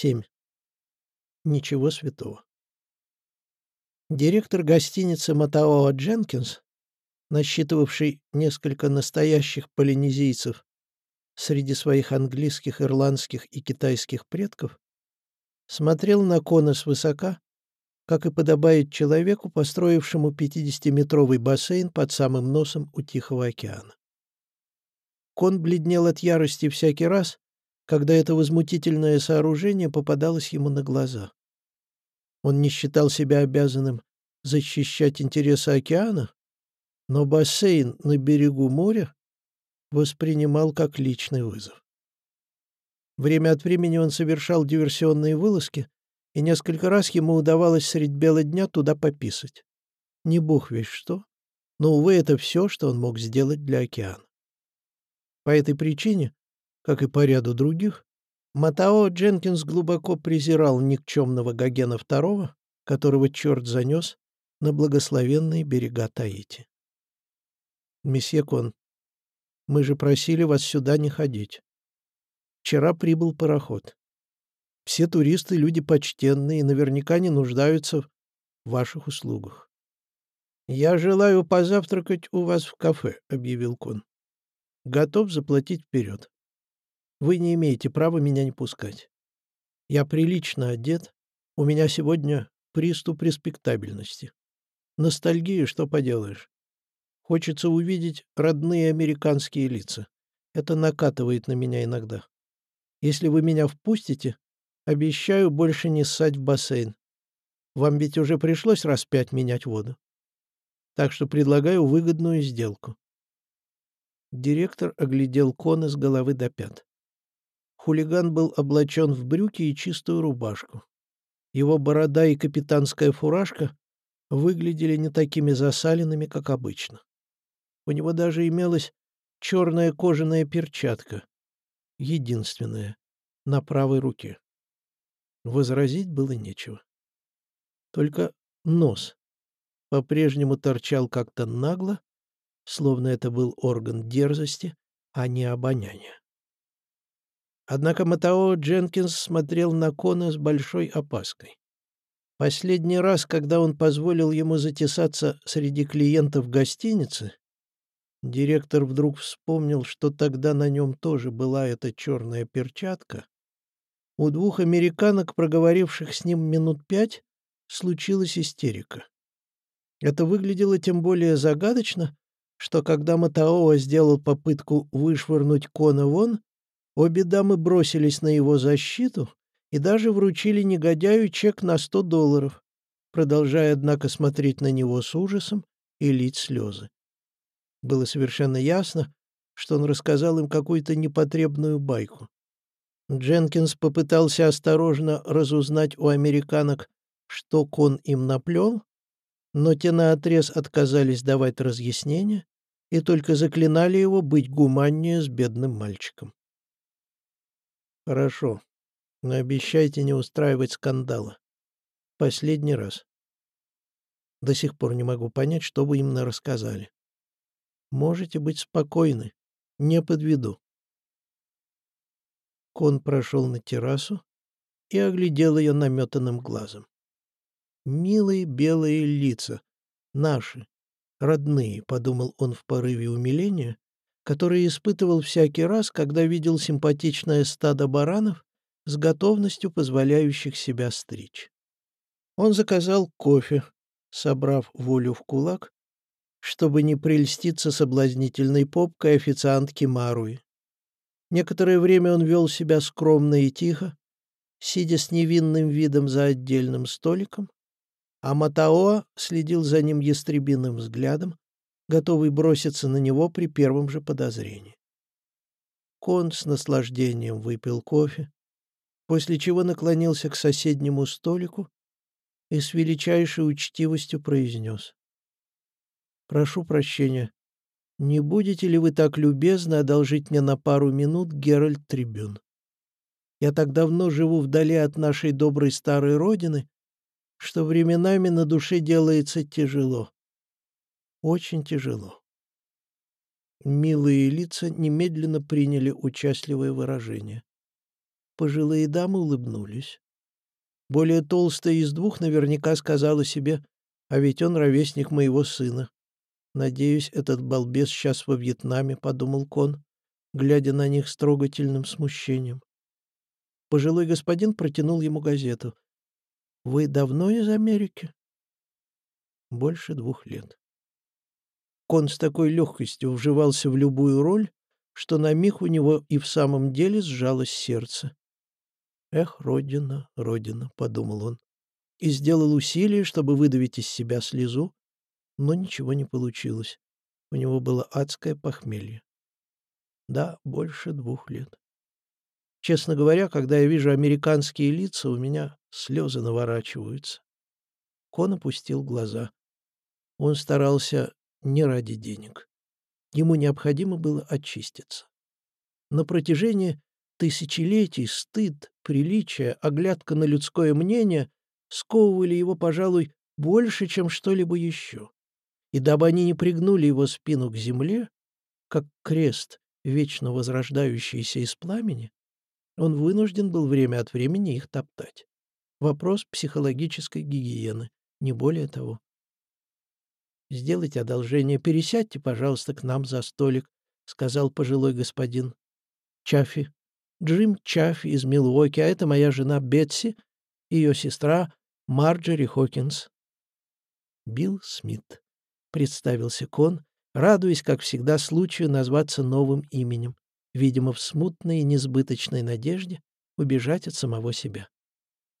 7. Ничего святого. Директор гостиницы Матаоа Дженкинс, насчитывавший несколько настоящих полинезийцев среди своих английских, ирландских и китайских предков, смотрел на Кона свысока, как и подобает человеку, построившему 50-метровый бассейн под самым носом у Тихого океана. Кон бледнел от ярости всякий раз, когда это возмутительное сооружение попадалось ему на глаза. Он не считал себя обязанным защищать интересы океана, но бассейн на берегу моря воспринимал как личный вызов. Время от времени он совершал диверсионные вылазки, и несколько раз ему удавалось средь бела дня туда пописать. Не бог весь что, но, увы, это все, что он мог сделать для океана. По этой причине как и по ряду других, Матао Дженкинс глубоко презирал никчемного Гогена II, которого черт занес на благословенные берега Таити. «Месье Кон, мы же просили вас сюда не ходить. Вчера прибыл пароход. Все туристы — люди почтенные и наверняка не нуждаются в ваших услугах. «Я желаю позавтракать у вас в кафе», — объявил Кон. «Готов заплатить вперед». Вы не имеете права меня не пускать. Я прилично одет, у меня сегодня приступ респектабельности. Ностальгия, что поделаешь. Хочется увидеть родные американские лица. Это накатывает на меня иногда. Если вы меня впустите, обещаю больше не ссать в бассейн. Вам ведь уже пришлось раз пять менять воду. Так что предлагаю выгодную сделку. Директор оглядел Кона с головы до пят. Хулиган был облачен в брюки и чистую рубашку. Его борода и капитанская фуражка выглядели не такими засаленными, как обычно. У него даже имелась черная кожаная перчатка, единственная, на правой руке. Возразить было нечего. Только нос по-прежнему торчал как-то нагло, словно это был орган дерзости, а не обоняния. Однако Матао Дженкинс смотрел на Кона с большой опаской. Последний раз, когда он позволил ему затесаться среди клиентов гостиницы, директор вдруг вспомнил, что тогда на нем тоже была эта черная перчатка. У двух американок, проговоривших с ним минут пять, случилась истерика. Это выглядело тем более загадочно, что когда Матаоа сделал попытку вышвырнуть Кона вон, Обе дамы бросились на его защиту и даже вручили негодяю чек на сто долларов, продолжая, однако, смотреть на него с ужасом и лить слезы. Было совершенно ясно, что он рассказал им какую-то непотребную байку. Дженкинс попытался осторожно разузнать у американок, что Кон им наплел, но те наотрез отказались давать разъяснения и только заклинали его быть гуманнее с бедным мальчиком. Хорошо. Но обещайте не устраивать скандала. Последний раз. До сих пор не могу понять, что вы именно рассказали. Можете быть спокойны. Не подведу. Кон прошел на террасу и оглядел ее наметанным глазом. «Милые белые лица. Наши. Родные», — подумал он в порыве умиления который испытывал всякий раз, когда видел симпатичное стадо баранов с готовностью позволяющих себя стричь. Он заказал кофе, собрав волю в кулак, чтобы не прельститься соблазнительной попкой официантки Маруи. Некоторое время он вел себя скромно и тихо, сидя с невинным видом за отдельным столиком, а Матаоа следил за ним ястребиным взглядом, готовый броситься на него при первом же подозрении. Кон с наслаждением выпил кофе, после чего наклонился к соседнему столику и с величайшей учтивостью произнес. «Прошу прощения, не будете ли вы так любезны одолжить мне на пару минут Геральт Трибюн? Я так давно живу вдали от нашей доброй старой родины, что временами на душе делается тяжело очень тяжело. Милые лица немедленно приняли участливое выражение. Пожилые дамы улыбнулись. Более толстая из двух наверняка сказала себе, а ведь он ровесник моего сына. «Надеюсь, этот балбес сейчас во Вьетнаме», — подумал Кон, глядя на них с трогательным смущением. Пожилой господин протянул ему газету. «Вы давно из Америки?» «Больше двух лет». Кон с такой легкостью вживался в любую роль, что на миг у него и в самом деле сжалось сердце. «Эх, Родина, Родина», — подумал он, и сделал усилие, чтобы выдавить из себя слезу, но ничего не получилось. У него было адское похмелье. Да, больше двух лет. Честно говоря, когда я вижу американские лица, у меня слезы наворачиваются. Кон опустил глаза. Он старался не ради денег. Ему необходимо было очиститься. На протяжении тысячелетий стыд, приличие, оглядка на людское мнение сковывали его, пожалуй, больше, чем что-либо еще. И дабы они не пригнули его спину к земле, как крест, вечно возрождающийся из пламени, он вынужден был время от времени их топтать. Вопрос психологической гигиены, не более того. «Сделайте одолжение, пересядьте, пожалуйста, к нам за столик», — сказал пожилой господин. «Чаффи. Джим Чаффи из Милуоки, а это моя жена Бетси, ее сестра Марджери Хокинс». Билл Смит. Представился Кон, радуясь, как всегда, случаю назваться новым именем видимо, в смутной и несбыточной надежде убежать от самого себя.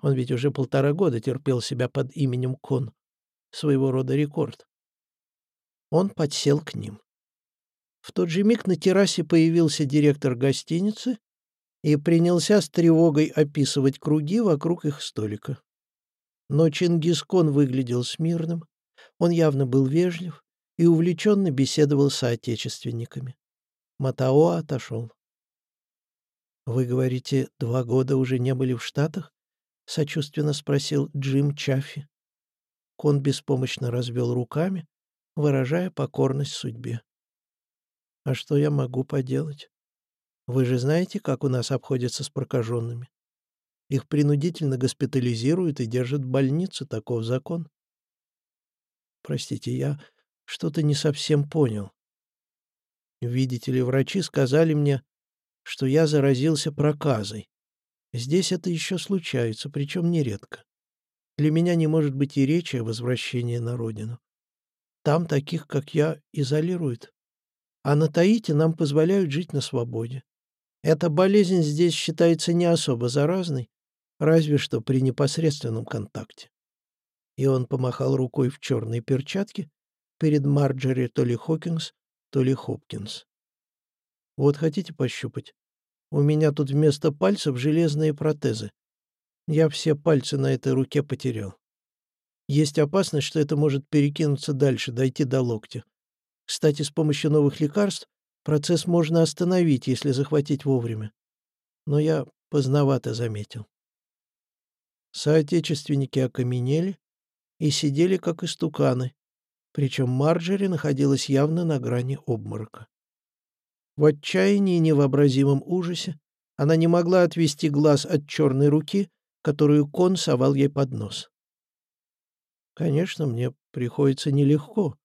Он ведь уже полтора года терпел себя под именем Кон, своего рода рекорд. Он подсел к ним. В тот же миг на террасе появился директор гостиницы и принялся с тревогой описывать круги вокруг их столика. Но Чингискон выглядел смирным, он явно был вежлив и увлеченно беседовал с соотечественниками. Матао отошел. «Вы говорите, два года уже не были в Штатах?» — сочувственно спросил Джим Чаффи. Кон беспомощно развел руками, выражая покорность судьбе. «А что я могу поделать? Вы же знаете, как у нас обходятся с прокаженными. Их принудительно госпитализируют и держат в больнице, таков закон. Простите, я что-то не совсем понял. Видите ли, врачи сказали мне, что я заразился проказой. Здесь это еще случается, причем нередко. Для меня не может быть и речи о возвращении на родину. Там таких, как я, изолируют. А на Таити нам позволяют жить на свободе. Эта болезнь здесь считается не особо заразной, разве что при непосредственном контакте. И он помахал рукой в черной перчатке перед Марджери то ли Хокинс, то ли Хопкинс. Вот хотите пощупать? У меня тут вместо пальцев железные протезы. Я все пальцы на этой руке потерял. Есть опасность, что это может перекинуться дальше, дойти до локтя. Кстати, с помощью новых лекарств процесс можно остановить, если захватить вовремя. Но я поздновато заметил. Соотечественники окаменели и сидели как истуканы, причем Марджери находилась явно на грани обморока. В отчаянии и невообразимом ужасе она не могла отвести глаз от черной руки, которую кон совал ей под нос. «Конечно, мне приходится нелегко.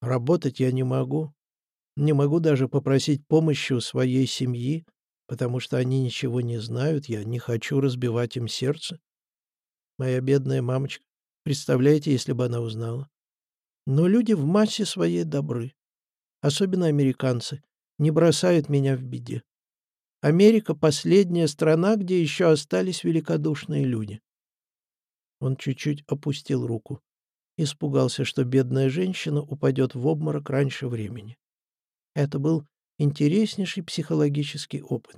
Работать я не могу. Не могу даже попросить помощи у своей семьи, потому что они ничего не знают, я не хочу разбивать им сердце. Моя бедная мамочка, представляете, если бы она узнала. Но люди в массе своей добры, особенно американцы, не бросают меня в беде. Америка — последняя страна, где еще остались великодушные люди. Он чуть-чуть опустил руку. Испугался, что бедная женщина упадет в обморок раньше времени. Это был интереснейший психологический опыт.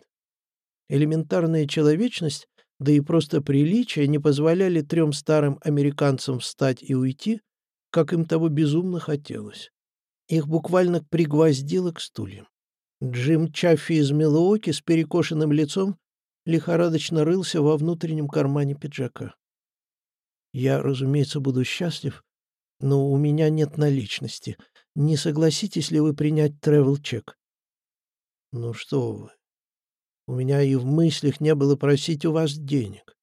Элементарная человечность, да и просто приличие не позволяли трем старым американцам встать и уйти, как им того безумно хотелось. Их буквально пригвоздило к стульям. Джим Чаффи из Милуоки с перекошенным лицом лихорадочно рылся во внутреннем кармане пиджака. «Я, разумеется, буду счастлив, но у меня нет наличности. Не согласитесь ли вы принять тревел-чек?» «Ну что вы. У меня и в мыслях не было просить у вас денег.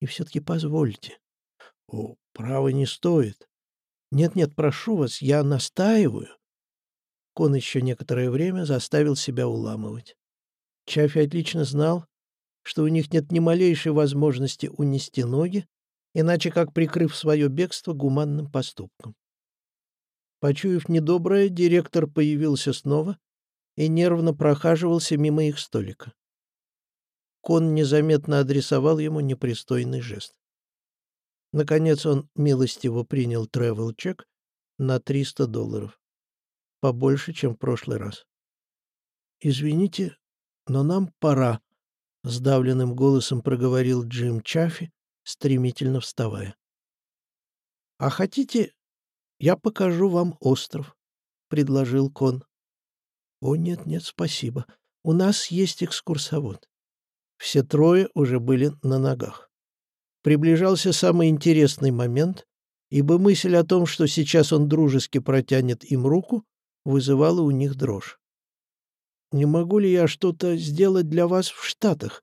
И все-таки позвольте. О, право не стоит. Нет-нет, прошу вас, я настаиваю. Кон еще некоторое время заставил себя уламывать. Чаффи отлично знал, что у них нет ни малейшей возможности унести ноги, иначе как прикрыв свое бегство гуманным поступком. Почуяв недоброе, директор появился снова и нервно прохаживался мимо их столика. Кон незаметно адресовал ему непристойный жест. Наконец он милостиво принял тревел-чек на 300 долларов. Побольше, чем в прошлый раз. «Извините, но нам пора», — сдавленным голосом проговорил Джим Чаффи, стремительно вставая. «А хотите, я покажу вам остров», — предложил Кон. «О, нет-нет, спасибо. У нас есть экскурсовод». Все трое уже были на ногах. Приближался самый интересный момент, ибо мысль о том, что сейчас он дружески протянет им руку, вызывала у них дрожь. «Не могу ли я что-то сделать для вас в Штатах?»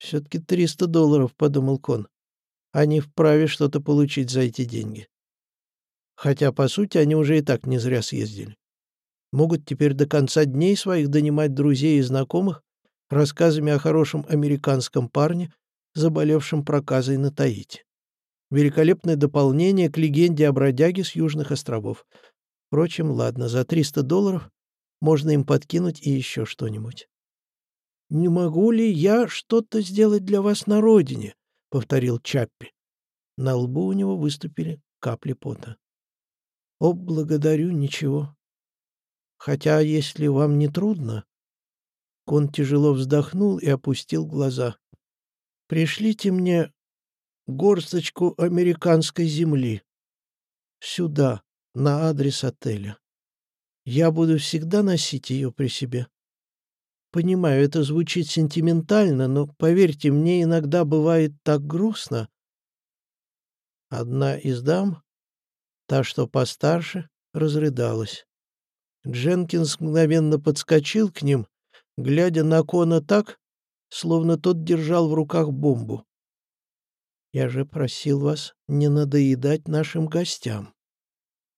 «Все-таки триста долларов», — подумал Кон. «Они вправе что-то получить за эти деньги». Хотя, по сути, они уже и так не зря съездили могут теперь до конца дней своих донимать друзей и знакомых рассказами о хорошем американском парне, заболевшем проказой на Таити. Великолепное дополнение к легенде о бродяге с Южных островов. Впрочем, ладно, за 300 долларов можно им подкинуть и еще что-нибудь. «Не могу ли я что-то сделать для вас на родине?» — повторил Чаппи. На лбу у него выступили капли пота. «О, благодарю, ничего. Хотя, если вам не трудно...» Кон тяжело вздохнул и опустил глаза. «Пришлите мне горсточку американской земли. Сюда, на адрес отеля. Я буду всегда носить ее при себе. Понимаю, это звучит сентиментально, но, поверьте, мне иногда бывает так грустно. Одна из дам, та, что постарше, разрыдалась. Дженкинс мгновенно подскочил к ним, глядя на Кона так, словно тот держал в руках бомбу. «Я же просил вас не надоедать нашим гостям».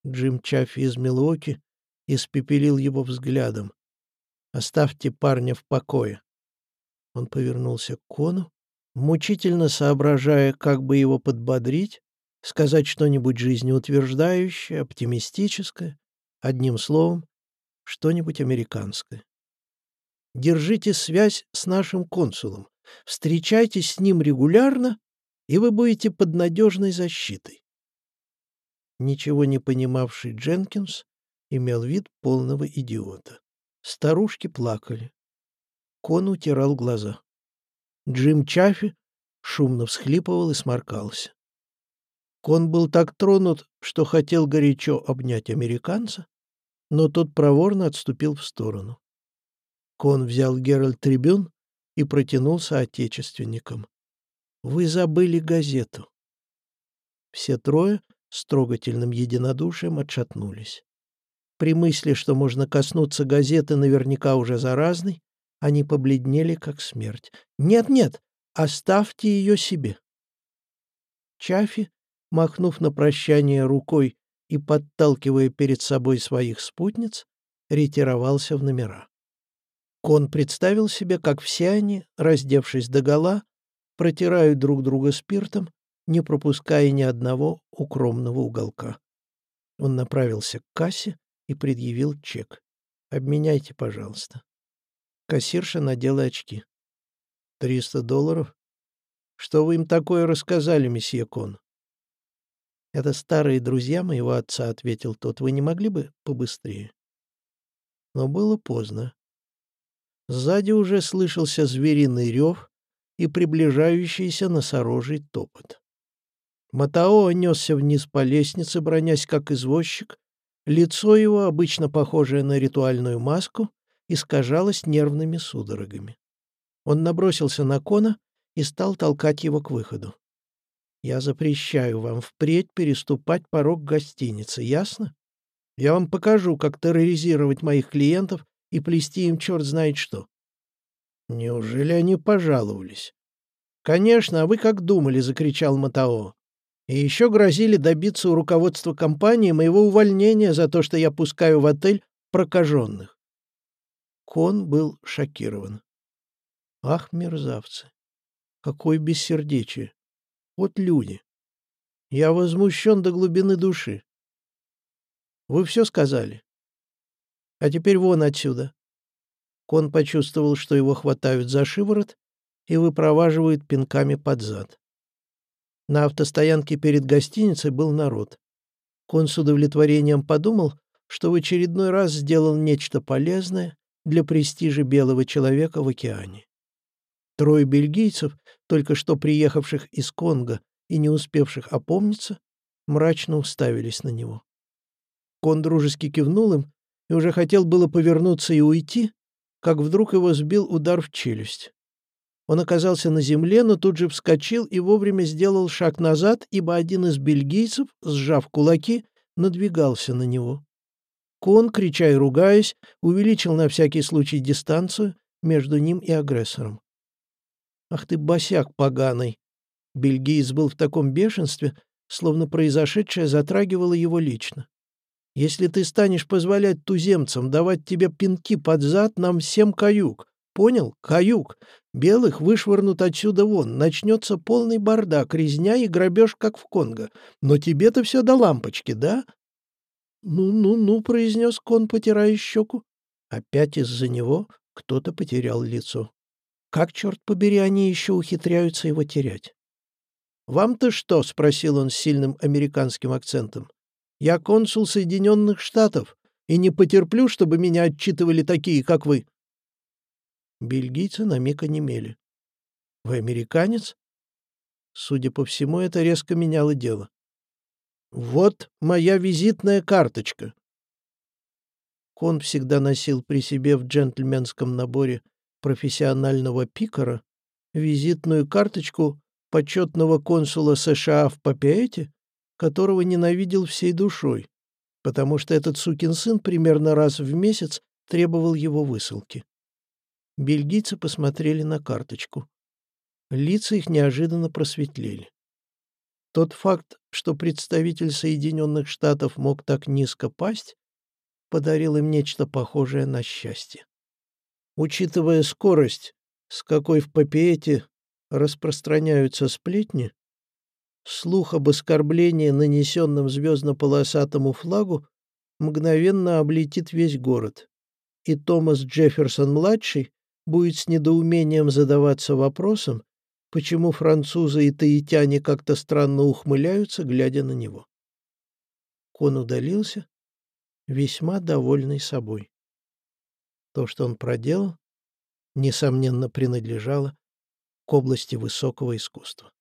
Джим Чаффи из Милуоки испепелил его взглядом. «Оставьте парня в покое». Он повернулся к Кону, мучительно соображая, как бы его подбодрить, сказать что-нибудь жизнеутверждающее, оптимистическое, одним словом, что-нибудь американское. Держите связь с нашим консулом, встречайтесь с ним регулярно, и вы будете под надежной защитой. Ничего не понимавший Дженкинс имел вид полного идиота. Старушки плакали. Кон утирал глаза. Джим Чаффи шумно всхлипывал и сморкался. Кон был так тронут, что хотел горячо обнять американца, но тот проворно отступил в сторону. Кон взял Геральт Трибюн и протянул соотечественникам. «Вы забыли газету». Все трое с трогательным единодушием отшатнулись. При мысли, что можно коснуться газеты наверняка уже заразной, они побледнели, как смерть. «Нет-нет, оставьте ее себе». Чафи, махнув на прощание рукой и, подталкивая перед собой своих спутниц, ретировался в номера. Кон представил себе, как все они, раздевшись догола, протирают друг друга спиртом, не пропуская ни одного укромного уголка. Он направился к кассе и предъявил чек. «Обменяйте, пожалуйста». Кассирша надела очки. «Триста долларов? Что вы им такое рассказали, месье Кон?» «Это старые друзья моего отца», — ответил тот. «Вы не могли бы побыстрее?» Но было поздно. Сзади уже слышался звериный рев и приближающийся носорожий топот. Матао несся вниз по лестнице, бронясь как извозчик. Лицо его, обычно похожее на ритуальную маску, искажалось нервными судорогами. Он набросился на Кона и стал толкать его к выходу. Я запрещаю вам впредь переступать порог гостиницы, ясно? Я вам покажу, как терроризировать моих клиентов и плести им черт знает что. Неужели они пожаловались? Конечно, а вы как думали, закричал Матао. И еще грозили добиться у руководства компании моего увольнения за то, что я пускаю в отель прокаженных. Кон был шокирован. Ах, мерзавцы! Какое бессердечие! Вот люди! Я возмущен до глубины души. Вы все сказали. А теперь вон отсюда. Кон почувствовал, что его хватают за шиворот и выпроваживают пинками под зад. На автостоянке перед гостиницей был народ. Кон с удовлетворением подумал, что в очередной раз сделал нечто полезное для престижа белого человека в океане. Трое бельгийцев, только что приехавших из Конго и не успевших опомниться, мрачно уставились на него. Кон дружески кивнул им и уже хотел было повернуться и уйти, как вдруг его сбил удар в челюсть. Он оказался на земле, но тут же вскочил и вовремя сделал шаг назад, ибо один из бельгийцев, сжав кулаки, надвигался на него. Кон, крича и ругаясь, увеличил на всякий случай дистанцию между ним и агрессором. «Ах ты, босяк поганый!» Бельгиец был в таком бешенстве, словно произошедшее затрагивало его лично. «Если ты станешь позволять туземцам давать тебе пинки под зад, нам всем каюк. Понял? Каюк. Белых вышвырнут отсюда вон. Начнется полный бардак, резня и грабеж, как в Конго. Но тебе-то все до лампочки, да?» «Ну-ну-ну», — произнес кон, потирая щеку. Опять из-за него кто-то потерял лицо. Как, черт побери, они еще ухитряются его терять? «Вам-то что?» — спросил он с сильным американским акцентом. «Я консул Соединенных Штатов и не потерплю, чтобы меня отчитывали такие, как вы». Бельгийцы на миг онемели. «Вы американец?» Судя по всему, это резко меняло дело. «Вот моя визитная карточка». Кон всегда носил при себе в джентльменском наборе профессионального пикара визитную карточку почетного консула США в Папиэте, которого ненавидел всей душой, потому что этот сукин сын примерно раз в месяц требовал его высылки. Бельгийцы посмотрели на карточку. Лица их неожиданно просветлели. Тот факт, что представитель Соединенных Штатов мог так низко пасть, подарил им нечто похожее на счастье. Учитывая скорость, с какой в Папиэте распространяются сплетни, слух об оскорблении, нанесенном звездно-полосатому флагу, мгновенно облетит весь город, и Томас Джефферсон-младший будет с недоумением задаваться вопросом, почему французы и таитяне как-то странно ухмыляются, глядя на него. Кон удалился, весьма довольный собой. То, что он проделал, несомненно, принадлежало к области высокого искусства.